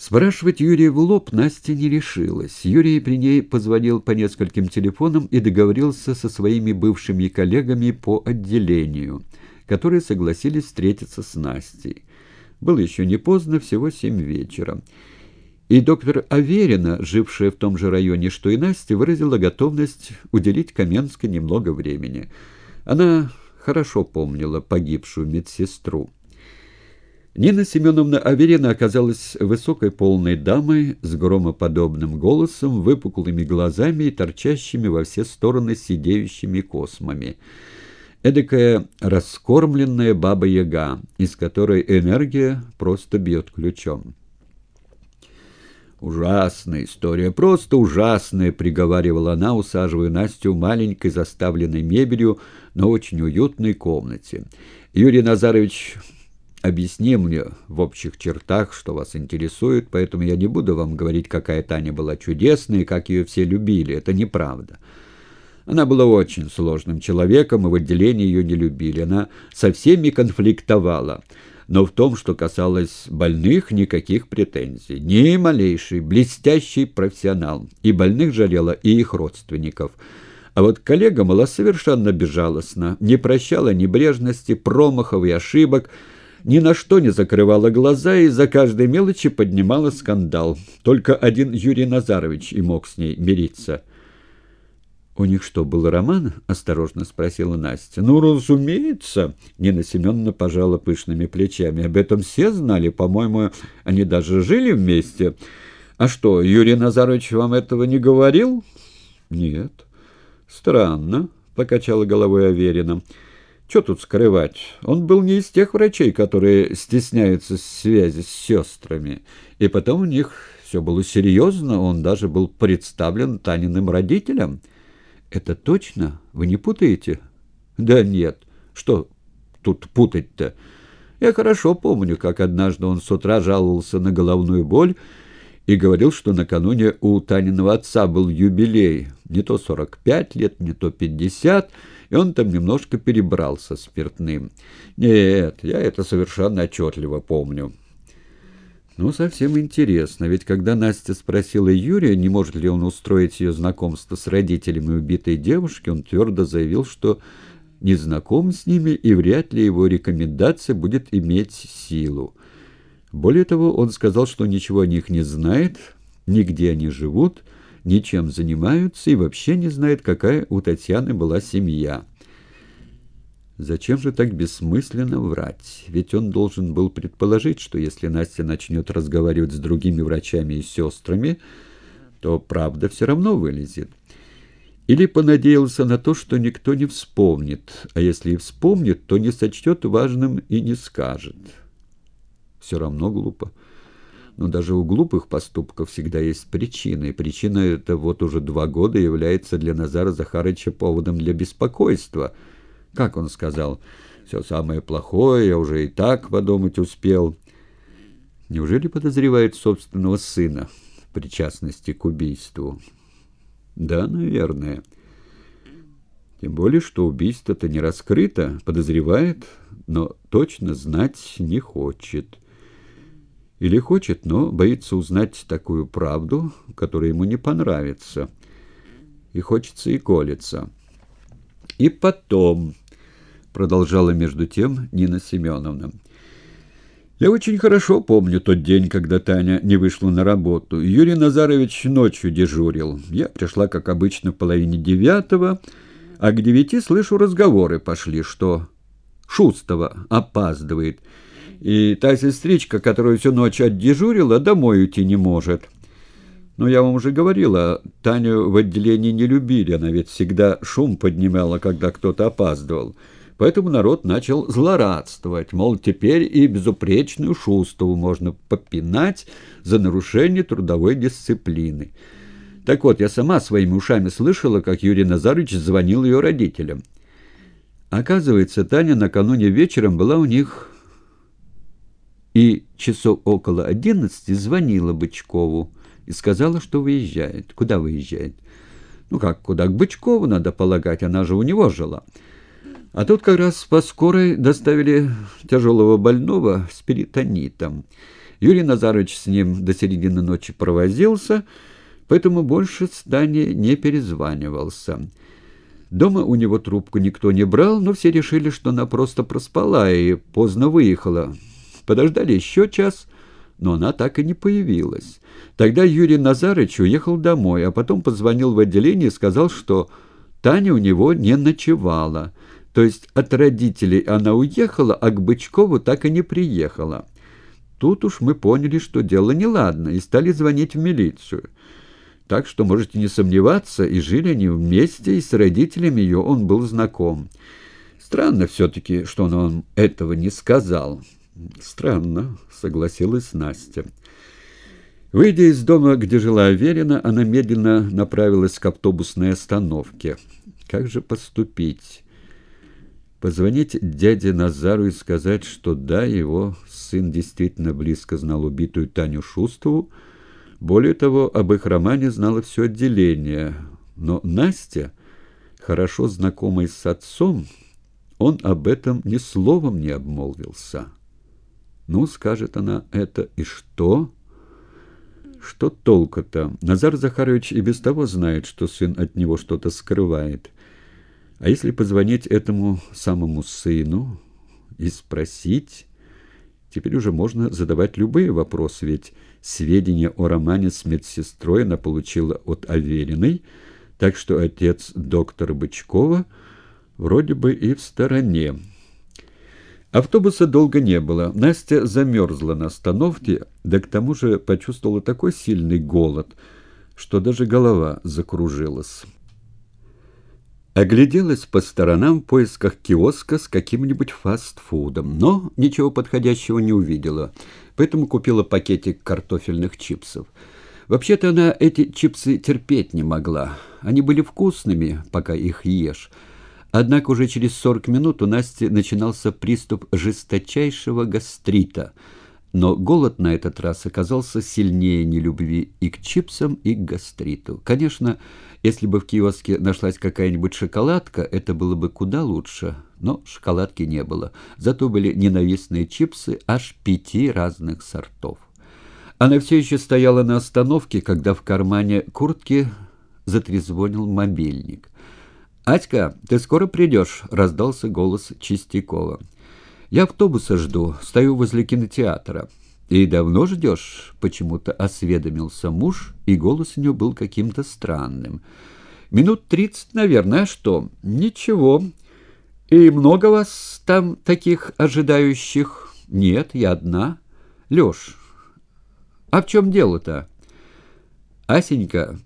Спрашивать Юрия в лоб Настя не решилась. Юрий при ней позвонил по нескольким телефонам и договорился со своими бывшими коллегами по отделению, которые согласились встретиться с Настей. Было еще не поздно, всего семь вечера. И доктор Аверина, жившая в том же районе, что и Настя, выразила готовность уделить Каменской немного времени. Она хорошо помнила погибшую медсестру. Нина Семеновна Аверина оказалась высокой полной дамой с громоподобным голосом, выпуклыми глазами и торчащими во все стороны сидеющими космами. Эдакая раскормленная баба-яга, из которой энергия просто бьет ключом. «Ужасная история, просто ужасная», — приговаривала она, усаживая Настю в маленькой, заставленной мебелью, но очень уютной комнате. Юрий Назарович Объясни мне в общих чертах, что вас интересует, поэтому я не буду вам говорить, какая Таня была чудесная и как ее все любили. Это неправда. Она была очень сложным человеком, и в отделении ее не любили. Она со всеми конфликтовала. Но в том, что касалось больных, никаких претензий. Ни малейший, блестящий профессионал. И больных жалела, и их родственников. А вот коллега была совершенно безжалостна, не прощала небрежности, промахов и ошибок, ни на что не закрывала глаза и за каждой мелочи поднимала скандал. Только один Юрий Назарович и мог с ней мириться. «У них что, был роман?» — осторожно спросила Настя. «Ну, разумеется!» — Нина Семеновна пожала пышными плечами. «Об этом все знали. По-моему, они даже жили вместе. А что, Юрий Назарович вам этого не говорил?» «Нет». «Странно», — покачала головой Аверина. Что тут скрывать? Он был не из тех врачей, которые стесняются связи с сестрами. И потом у них все было серьезно, он даже был представлен Таниным родителям. Это точно? Вы не путаете? Да нет. Что тут путать-то? Я хорошо помню, как однажды он с утра жаловался на головную боль и говорил, что накануне у Таниного отца был юбилей. Не то 45 лет, не то 50 и он там немножко перебрался спиртным. Нет, я это совершенно отчетливо помню. Ну, совсем интересно, ведь когда Настя спросила Юрия, не может ли он устроить ее знакомство с родителями убитой девушки, он твердо заявил, что не знаком с ними и вряд ли его рекомендация будет иметь силу. Более того, он сказал, что ничего о них не знает, нигде они живут, ничем занимаются и вообще не знает, какая у Татьяны была семья. Зачем же так бессмысленно врать? Ведь он должен был предположить, что если Настя начнет разговаривать с другими врачами и сестрами, то правда все равно вылезет. Или понадеялся на то, что никто не вспомнит, а если и вспомнит, то не сочтет важным и не скажет. Все равно глупо. Но даже у глупых поступков всегда есть причина, и причина эта вот уже два года является для Назара Захарыча поводом для беспокойства. Как он сказал, «Все самое плохое я уже и так подумать успел». Неужели подозревает собственного сына в причастности к убийству? Да, наверное. Тем более, что убийство-то не раскрыто, подозревает, но точно знать не хочет. Или хочет, но боится узнать такую правду, которая ему не понравится. И хочется и колется. И потом, продолжала между тем Нина Семеновна, я очень хорошо помню тот день, когда Таня не вышла на работу. Юрий Назарович ночью дежурил. Я пришла, как обычно, в половине девятого, а к девяти слышу разговоры пошли, что Шустова опаздывает. И та сестричка, которая всю ночь отдежурила, домой уйти не может. Но я вам уже говорила, Таню в отделении не любили, она ведь всегда шум поднимала, когда кто-то опаздывал. Поэтому народ начал злорадствовать, мол, теперь и безупречную Шустову можно попинать за нарушение трудовой дисциплины. Так вот, я сама своими ушами слышала, как Юрий Назарович звонил ее родителям. Оказывается, Таня накануне вечером была у них и часов около одиннадцати звонила Бычкову и сказала, что выезжает. Куда выезжает? Ну как, куда? К Бычкову, надо полагать, она же у него жила. А тут как раз по скорой доставили тяжелого больного с перитонитом. Юрий Назарович с ним до середины ночи провозился, поэтому больше с Таней не перезванивался. Дома у него трубку никто не брал, но все решили, что она просто проспала и поздно выехала. Подождали еще час, но она так и не появилась. Тогда Юрий Назарович уехал домой, а потом позвонил в отделение и сказал, что Таня у него не ночевала. То есть от родителей она уехала, а к Бычкову так и не приехала. Тут уж мы поняли, что дело неладно, и стали звонить в милицию. Так что можете не сомневаться, и жили они вместе, и с родителями ее он был знаком. Странно все-таки, что он вам этого не сказал. Странно, согласилась Настя. Выйдя из дома, где жила Аверина, она медленно направилась к автобусной остановке. Как же поступить? Позвонить дяде Назару и сказать, что да, его сын действительно близко знал убитую Таню Шустову, более того, об их романе знало все отделение, но Настя, хорошо знакомой с отцом, он об этом ни словом не обмолвился. «Ну, — скажет она, — это и что?» «Что толку-то? Назар Захарович и без того знает, что сын от него что-то скрывает. А если позвонить этому самому сыну и спросить...» Теперь уже можно задавать любые вопросы, ведь сведения о романе с медсестрой она получила от Авериной, так что отец доктора Бычкова вроде бы и в стороне. Автобуса долго не было. Настя замерзла на остановке, да к тому же почувствовала такой сильный голод, что даже голова закружилась. Огляделась по сторонам в поисках киоска с каким-нибудь фастфудом, но ничего подходящего не увидела, поэтому купила пакетик картофельных чипсов. Вообще-то она эти чипсы терпеть не могла. Они были вкусными, пока их ешь. Однако уже через 40 минут у Насти начинался приступ жесточайшего гастрита – но голод на этот раз оказался сильнее нелюбви и к чипсам, и к гастриту. Конечно, если бы в киоске нашлась какая-нибудь шоколадка, это было бы куда лучше, но шоколадки не было. Зато были ненавистные чипсы аж пяти разных сортов. Она все еще стояла на остановке, когда в кармане куртки затрезвонил мобильник. «Атька, ты скоро придешь?» — раздался голос Чистякова. Я автобуса жду, стою возле кинотеатра. И давно ждешь? Почему-то осведомился муж, и голос у него был каким-то странным. Минут тридцать, наверное, а что? Ничего. И много вас там таких ожидающих? Нет, я одна. Лёш, а в чем дело-то? Асенька,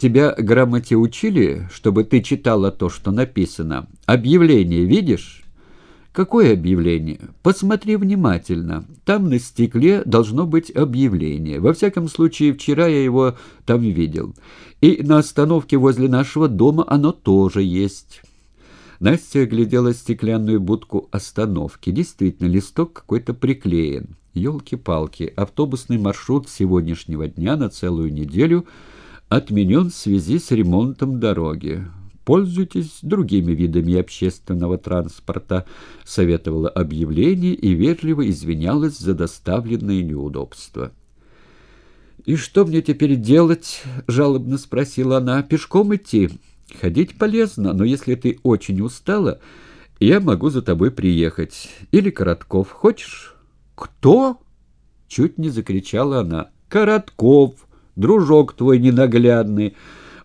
тебя грамоте учили, чтобы ты читала то, что написано? Объявление видишь? Какое объявление? Посмотри внимательно. Там на стекле должно быть объявление. Во всяком случае, вчера я его там видел. И на остановке возле нашего дома оно тоже есть. Настя оглядела стеклянную будку остановки. Действительно, листок какой-то приклеен. Ёлки-палки, автобусный маршрут сегодняшнего дня на целую неделю отменен в связи с ремонтом дороги. Пользуйтесь другими видами общественного транспорта, советовала объявление и вежливо извинялась за доставленные неудобства. «И что мне теперь делать?» — жалобно спросила она. «Пешком идти? Ходить полезно, но если ты очень устала, я могу за тобой приехать. Или Коротков. Хочешь?» «Кто?» — чуть не закричала она. «Коротков, дружок твой ненаглядный».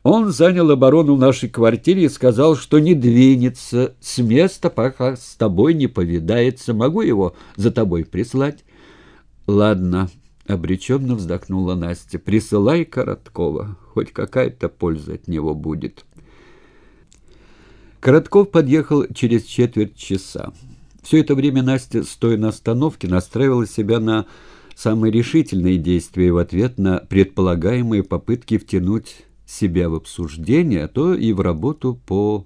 Он занял оборону в нашей квартире и сказал, что не двинется с места, пока с тобой не повидается. Могу его за тобой прислать? — Ладно, — обреченно вздохнула Настя. — Присылай Короткова, хоть какая-то польза от него будет. Коротков подъехал через четверть часа. Все это время Настя, стоя на остановке, настраивала себя на самые решительные действия в ответ на предполагаемые попытки втянуть себя в обсуждение, а то и в работу по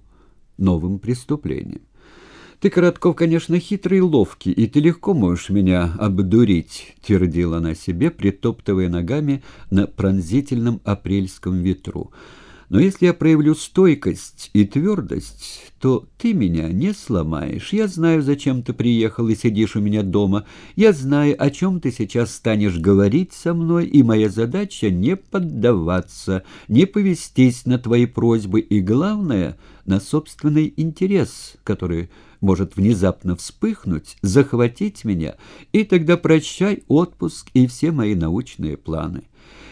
новым преступлениям. «Ты, Коротков, конечно, хитрый и ловкий, и ты легко можешь меня обдурить», — твердила она себе, притоптывая ногами на пронзительном апрельском ветру. Но если я проявлю стойкость и твердость, то ты меня не сломаешь. Я знаю, зачем ты приехал и сидишь у меня дома. Я знаю, о чем ты сейчас станешь говорить со мной, и моя задача — не поддаваться, не повестись на твои просьбы и, главное, на собственный интерес, который может внезапно вспыхнуть, захватить меня, и тогда прощай отпуск и все мои научные планы.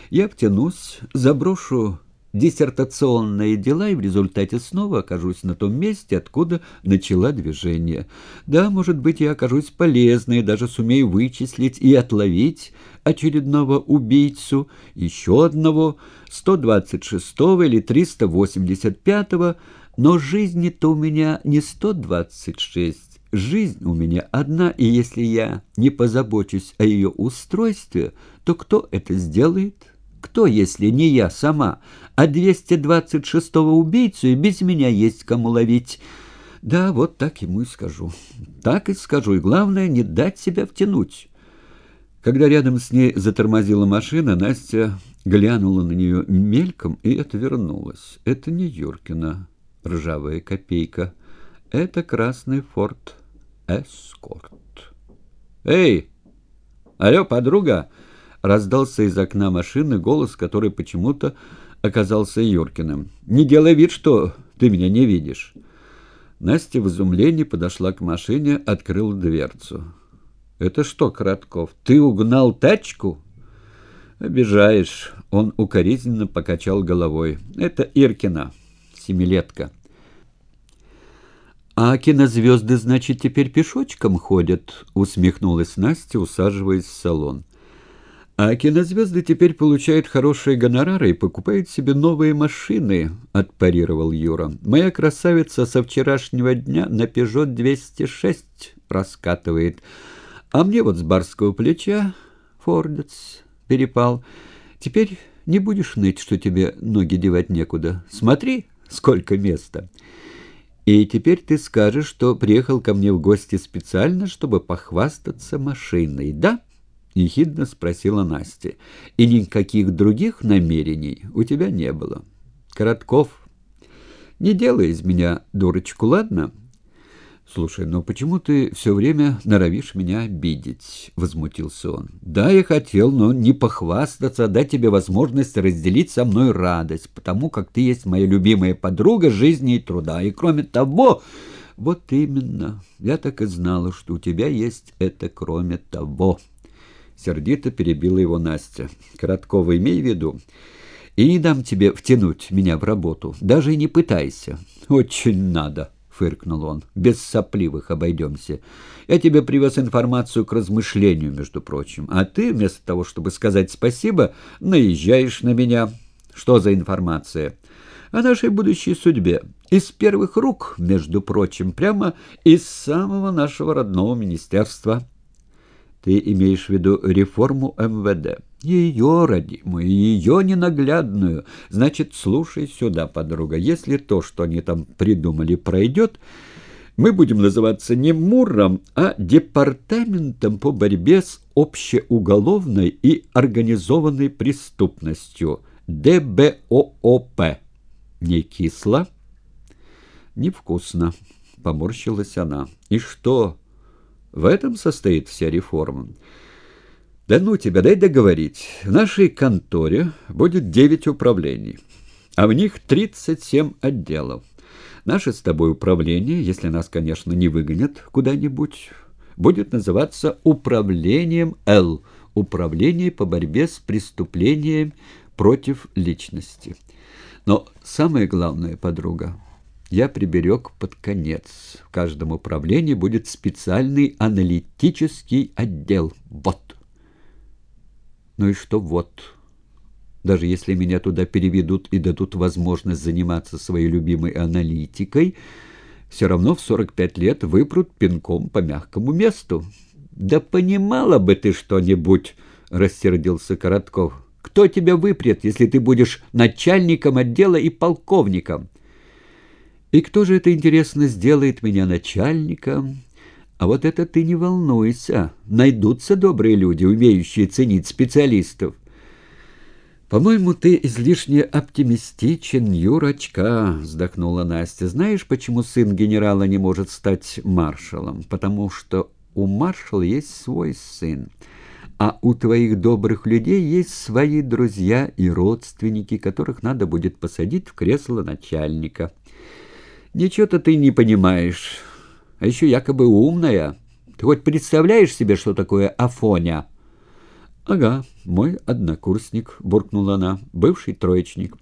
Я втянусь, заброшу диссертационные дела и в результате снова окажусь на том месте, откуда начала движение. Да, может быть, я окажусь полезной, даже сумею вычислить и отловить очередного убийцу, еще одного, 126-го или 385-го, но жизни-то у меня не 126, Жизнь у меня одна, и если я не позабочусь о ее устройстве, то кто это сделает? Кто, если не я сама? А 226-го убийцу и без меня есть кому ловить. Да, вот так ему и скажу. Так и скажу, и главное, не дать себя втянуть. Когда рядом с ней затормозила машина, Настя глянула на нее мельком и отвернулась. Это не Юркина ржавая копейка. Это красный форт Эскорт. «Эй! Алло, подруга!» Раздался из окна машины голос, который почему-то оказался Юркиным. «Не делай вид, что ты меня не видишь». Настя в изумлении подошла к машине, открыла дверцу. «Это что, Коротков, ты угнал тачку?» «Обижаешь». Он укоризненно покачал головой. «Это Иркина, семилетка». «А кинозвезды, значит, теперь пешочком ходят?» — усмехнулась Настя, усаживаясь в салон. А кинозвезды теперь получают хорошие гонорары и покупают себе новые машины, отпарировал Юра. Моя красавица со вчерашнего дня на Пежо 206 раскатывает. А мне вот с барского плеча фордец перепал. Теперь не будешь ныть, что тебе ноги девать некуда. Смотри, сколько места. И теперь ты скажешь, что приехал ко мне в гости специально, чтобы похвастаться машиной, да? — ехидно спросила Настя. «И никаких других намерений у тебя не было. Коротков, не делай из меня дурочку, ладно?» «Слушай, но почему ты все время норовишь меня обидеть?» — возмутился он. «Да, я хотел, но не похвастаться, дать тебе возможность разделить со мной радость, потому как ты есть моя любимая подруга жизни и труда. И кроме того...» «Вот именно. Я так и знала, что у тебя есть это кроме того». Сердито перебила его Настя. Короткова, имей в виду. И не дам тебе втянуть меня в работу. Даже и не пытайся. Очень надо, фыркнул он. Без сопливых обойдемся. Я тебе привез информацию к размышлению, между прочим. А ты, вместо того, чтобы сказать спасибо, наезжаешь на меня. Что за информация? О нашей будущей судьбе. Из первых рук, между прочим, прямо из самого нашего родного министерства. Ты имеешь в виду реформу МВД? Ее, родимую, ее ненаглядную. Значит, слушай сюда, подруга. Если то, что они там придумали, пройдет, мы будем называться не МУРом, а Департаментом по борьбе с общеуголовной и организованной преступностью. ДБООП. Не кисло? Невкусно. Поморщилась она. И что... В этом состоит вся реформа. Да ну тебя, дай договорить. В нашей конторе будет девять управлений, а в них тридцать семь отделов. Наше с тобой управление, если нас, конечно, не выгонят куда-нибудь, будет называться управлением Л, управление по борьбе с преступлением против личности. Но самое главное, подруга, я приберег под конец. В каждом управлении будет специальный аналитический отдел. Вот. Ну и что вот? Даже если меня туда переведут и дадут возможность заниматься своей любимой аналитикой, все равно в 45 лет выпрут пинком по мягкому месту. «Да понимала бы ты что-нибудь!» — рассердился Коротков. «Кто тебя выпрет, если ты будешь начальником отдела и полковником?» И кто же это, интересно, сделает меня начальником? А вот это ты не волнуйся. Найдутся добрые люди, умеющие ценить специалистов. «По-моему, ты излишне оптимистичен, Юрочка», — вздохнула Настя. «Знаешь, почему сын генерала не может стать маршалом? Потому что у маршала есть свой сын, а у твоих добрых людей есть свои друзья и родственники, которых надо будет посадить в кресло начальника. Ничего-то ты не понимаешь, а еще якобы умная. Ты хоть представляешь себе, что такое Афоня?» «Ага, мой однокурсник», — буркнула она, — «бывший троечник».